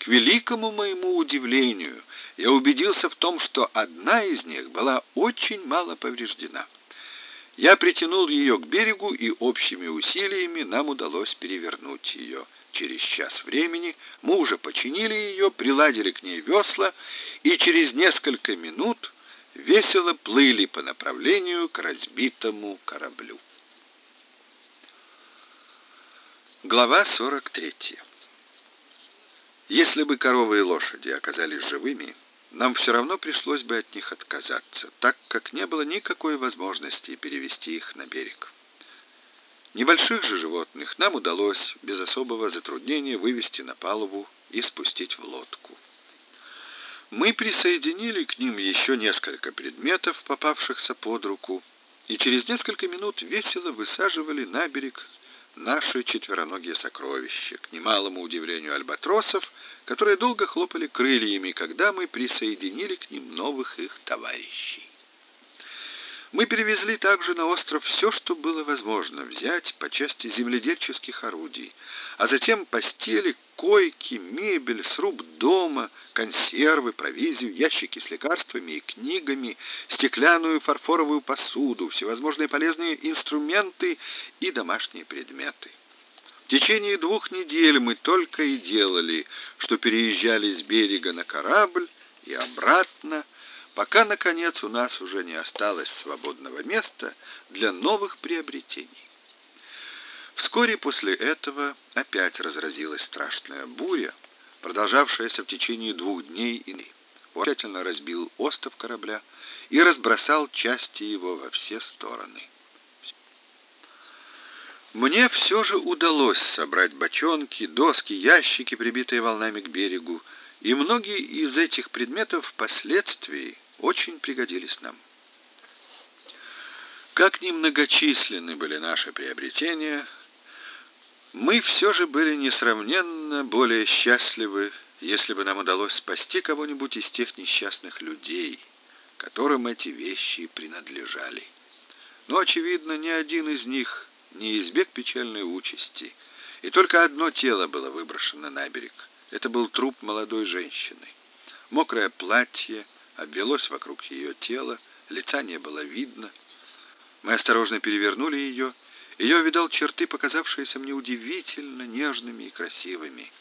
К великому моему удивлению, я убедился в том, что одна из них была очень мало повреждена. Я притянул ее к берегу, и общими усилиями нам удалось перевернуть ее. Через час времени мы уже починили ее, приладили к ней весла, и через несколько минут весело плыли по направлению к разбитому кораблю. Глава 43. Если бы коровы и лошади оказались живыми, нам все равно пришлось бы от них отказаться, так как не было никакой возможности перевести их на берег. Небольших же животных нам удалось без особого затруднения вывести на палубу и спустить в лодку. Мы присоединили к ним еще несколько предметов, попавшихся под руку, и через несколько минут весело высаживали на берег наши четвероногие сокровища, к немалому удивлению альбатросов, которые долго хлопали крыльями, когда мы присоединили к ним новых их товарищей. Мы перевезли также на остров все, что было возможно взять по части земледельческих орудий, а затем постели, койки, мебель, сруб дома, консервы, провизию, ящики с лекарствами и книгами, стеклянную фарфоровую посуду, всевозможные полезные инструменты и домашние предметы. В течение двух недель мы только и делали, что переезжали с берега на корабль и обратно, пока, наконец, у нас уже не осталось свободного места для новых приобретений. Вскоре после этого опять разразилась страшная буря, продолжавшаяся в течение двух дней и ночей. Тщательно разбил остов корабля и разбросал части его во все стороны. Мне все же удалось собрать бочонки, доски, ящики, прибитые волнами к берегу, и многие из этих предметов впоследствии очень пригодились нам. Как ни многочисленны были наши приобретения, мы все же были несравненно более счастливы, если бы нам удалось спасти кого-нибудь из тех несчастных людей, которым эти вещи принадлежали. Но, очевидно, ни один из них не избег печальной участи, и только одно тело было выброшено на берег. Это был труп молодой женщины. Мокрое платье обвелось вокруг ее тела, лица не было видно. Мы осторожно перевернули ее, и я увидал черты, показавшиеся мне удивительно нежными и красивыми —